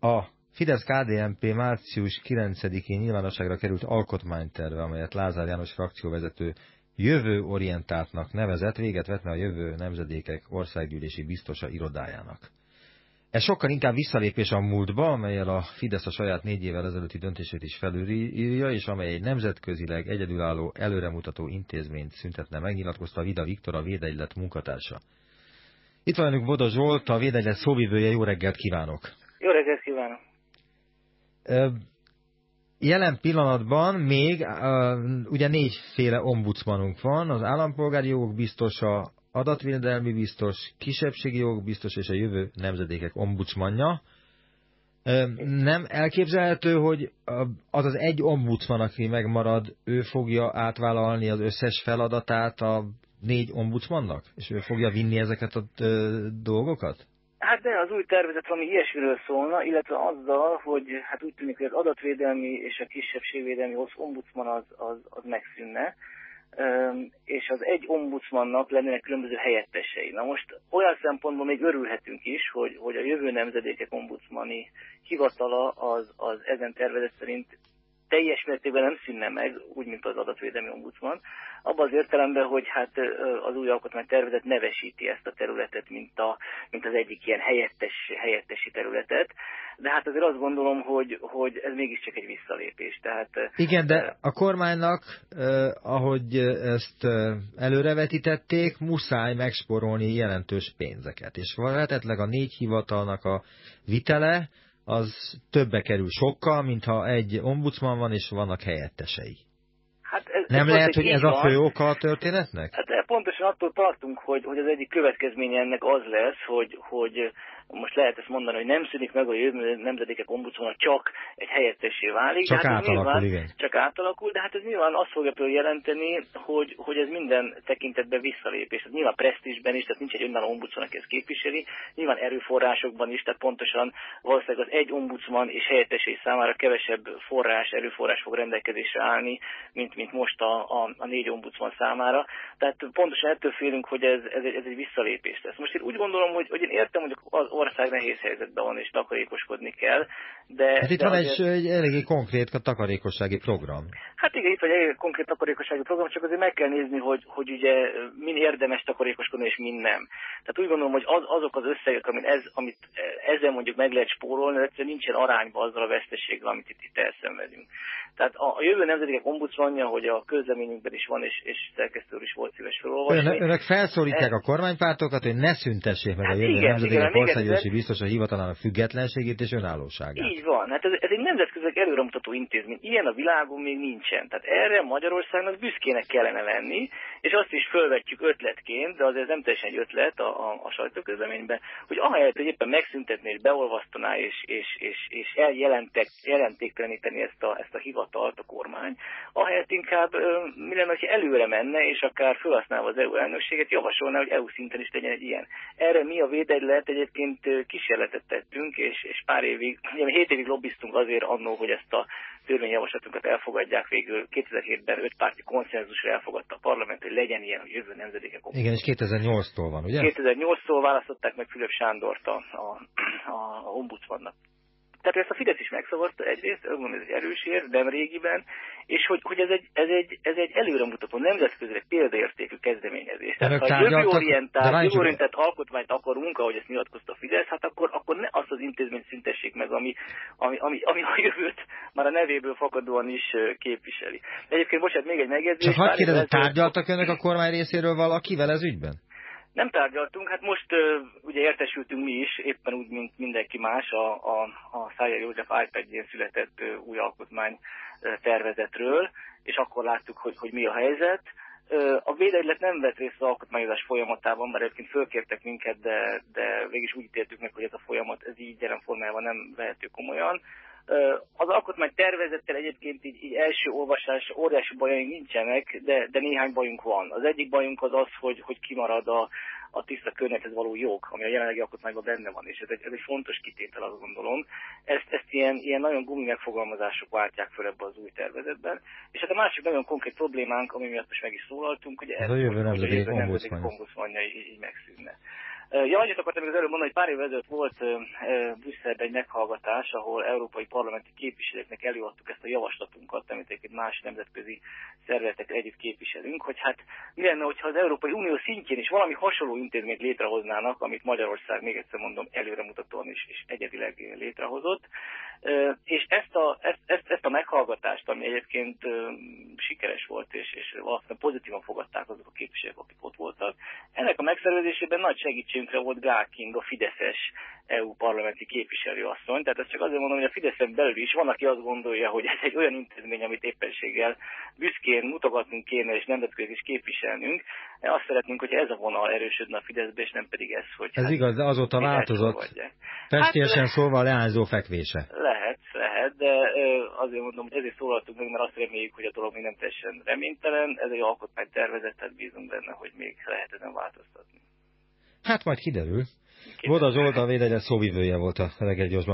A Fidesz-KDNP március 9-én nyilvánosságra került alkotmányterve, amelyet Lázár János frakcióvezető jövőorientáltnak nevezett, véget vetne a jövő nemzedékek országgyűlési biztosa irodájának. Ez sokkal inkább visszalépés a múltba, amelyel a Fidesz a saját négy évvel ezelőtti döntését is felülírja, és amely egy nemzetközileg egyedülálló, előremutató intézményt szüntetne megnyilatkozta Vida Viktor, a Védegylet munkatársa. Itt van önök Boda Zsolt, a Védegylet szóvivője, jó reggelt kívánok! Jó reggelt kívánok! Jelen pillanatban még ugye négyféle ombudsmanunk van, az állampolgári jogok biztosa, adatvédelmi biztos, kisebbségi jogok biztos és a jövő nemzedékek ombudsmanja. Nem elképzelhető, hogy az az egy ombudsman, aki megmarad, ő fogja átvállalni az összes feladatát a négy ombudsmannak? És ő fogja vinni ezeket a dolgokat? Hát de az új tervezet valami ilyesmiről szólna, illetve azzal, hogy hát úgy tűnik, hogy az adatvédelmi és a kisebbségvédelmi ombudsman az, az, az megszűnne, és az egy ombudsmannak lennének különböző helyettesei. Na most olyan szempontból még örülhetünk is, hogy, hogy a jövő nemzedékek ombudsmani hivatala az, az ezen tervezet szerint teljes mértékben nem szűnne meg, úgy, mint az adatvédelmi ombudsman, abban az értelemben, hogy hát az új alkotmány tervezet nevesíti ezt a területet, mint, a, mint az egyik ilyen helyettes, helyettesi területet, de hát azért azt gondolom, hogy, hogy ez mégiscsak egy visszalépés. Tehát, Igen, de a kormánynak, eh, ahogy ezt előrevetítették, muszáj megsporolni jelentős pénzeket, és lehetetleg a négy hivatalnak a vitele, az többe kerül sokkal, mintha egy ombudsman van, és vannak helyettesei. Hát ez, Nem ez lehet, hogy ez van. a fő oka a történetnek? Hát pontosan attól tartunk, hogy, hogy az egyik következménye ennek az lesz, hogy, hogy most lehet ezt mondani, hogy nem szűnik meg a jövő nemzedékek ombudsmana, csak egy helyettesé válik. Csak hát átalakul, nyilván, igen. Csak átalakul, de hát ez nyilván azt fogja például jelenteni, hogy, hogy ez minden tekintetben visszalépés. Tehát nyilván presztízsben is, tehát nincs egy önálló ombudsman, aki ezt képviseli, nyilván erőforrásokban is, tehát pontosan valószínűleg az egy ombudsman és helyettesé számára kevesebb forrás, erőforrás fog rendelkezésre állni, mint, mint most a, a, a négy ombudsman számára. Tehát pontosan ettől félünk, hogy ez, ez, egy, ez egy visszalépés lesz. Most én úgy gondolom, hogy, hogy én értem, hogy az ország nehéz helyzetben van, és takarékoskodni kell. De, hát itt de van azért... egy, egy eléggé konkrét takarékossági program. Hát igen, itt van egy konkrét takarékossági program, csak azért meg kell nézni, hogy, hogy ugye min érdemes takarékoskodni, és min nem. Tehát úgy gondolom, hogy az, azok az összegek, amit, ez, amit ezzel mondjuk meg lehet spórolni, egyszerűen nincsen arányba azzal a veszteséggel, amit itt, itt elszenvedünk. Tehát a, a jövő nemzedékek ombudsmanja, hogy a közleményünkben is van, és, és szerkesztő is volt szíves felolvasni. Ön, önök felszólítják ez... a kormánypártokat, hogy ne szüntessék meg hát a jövő igen, nemzedékek országgyűlési biztos a hivatalának függetlenségét és önállóságát. Így van. Hát ez, ez egy nemzetközileg előremutató intézmény. Ilyen a világon még nincsen. Tehát erre Magyarországnak büszkének kellene lenni, és azt is fölvetjük ötletként, de azért nem teljesen egy ötlet a, a, a sajtóközleményben, hogy ahelyett, hogy éppen megszüntetné és beolvasztaná és, és, és, és eljelentek, jelentékteleníteni ezt a, ezt a hivatalt a kormány, ahelyett inkább mi lenne, hogy előre menne, és akár felhasználva az EU elnökséget javasolná, hogy EU szinten is legyen egy ilyen. Erre mi a védegylet egyébként kísérletet tettünk, és, és pár évig, ugye 7 évig lobbiztunk azért annól, hogy ezt a törvényjavaslatunkat elfogadják végül 2007-ben öt párti konszenzusra elfogadta a parlament, hogy legyen ilyen, hogy jövő nemzedékek. Igen, és 2008-tól van, ugye? 2008-tól választották meg Fülöp Sándort a, a, a, a ombudsmannak. Tehát ezt a Fidesz is megszavazta egyrészt, ez egy erős ér, nem régiben, és hogy, hogy ez, egy, ez, egy, ez egy előremutató nemzetközileg példaértékű kezdeményezés. Tehát ha jövőorientált, jövőorientált alkotmányt akarunk, ahogy ezt nyilatkozta a Fidesz, hát akkor, akkor ne azt az intézményt szüntessék meg, ami, ami, ami, ami a jövőt már a nevéből fakadóan is képviseli. Egyébként, bocsánat, még egy megjegyzés. Csak hadd kérdezem, tárgyaltak önök a kormány részéről valakivel ez ügyben? Nem tárgyaltunk, hát most uh, ugye értesültünk mi is, éppen úgy, mint mindenki más, a, a, a Szája József iPad-jén született uh, új alkotmány uh, tervezetről, és akkor láttuk, hogy, hogy mi a helyzet. A védegylet nem vett részt az alkotmányozás folyamatában, mert egyébként fölkértek minket, de, de végig úgy ítéltük meg, hogy ez a folyamat ez így jelen formájában nem vehető komolyan. Az alkotmány tervezettel egyébként így, így első olvasás óriási bajaink nincsenek, de, de néhány bajunk van. Az egyik bajunk az az, hogy, hogy kimarad a, a tiszta környezethez való jog, ami a jelenlegi alkotmányban benne van, és ez egy, ez egy fontos kitétel, azt gondolom. Ezt, ezt ilyen, ilyen nagyon gumi megfogalmazások váltják fel ebbe az új tervezetben. És hát a másik nagyon konkrét problémánk, ami miatt most meg is szólaltunk, hogy ez, ez a jövő nemzedék ombudsmanja így, így megszűnne. Ja, annyit akartam az előbb mondani, hogy pár évvel ezelőtt volt Brüsszelben egy meghallgatás, ahol európai parlamenti képviselőknek előadtuk ezt a javaslatunkat, amit egy más nemzetközi szervezetek együtt képviselünk, hogy hát mi lenne, hogyha az Európai Unió szintjén is valami hasonló intézményt létrehoznának, amit Magyarország, még egyszer mondom, előremutatóan is, és egyedileg létrehozott. És ezt a, ezt, ezt, ezt a meghallgatást, ami egyébként sikeres volt, és, és valószínűleg pozitívan fogadták azok a képviselők, akik ott voltak, ennek a megszervezésében nagy segítségünkre volt Gál King, a Fideszes EU parlamenti képviselőasszony. Tehát ezt csak azért mondom, hogy a Fideszen belül is van, aki azt gondolja, hogy ez egy olyan intézmény, amit éppenséggel büszkén mutogatnunk kéne, és nemzetközi is képviselnünk. Azt szeretnénk, hogy ez a vonal erősödne a Fideszbe, és nem pedig ez, hogy... Ez hát, igaz, de azóta változott. Festésen hát, szóval leányzó fekvése. Lehet, lehet, de azért mondom, hogy ezért szólaltunk meg, mert azt reméljük, hogy a dolog még nem teljesen reménytelen. Ez egy alkotmánytervezetet bízunk benne, hogy még lehet ezen változtatni. Hát majd kiderül. Voda Zsolt a védegyet szóvivője volt a reggel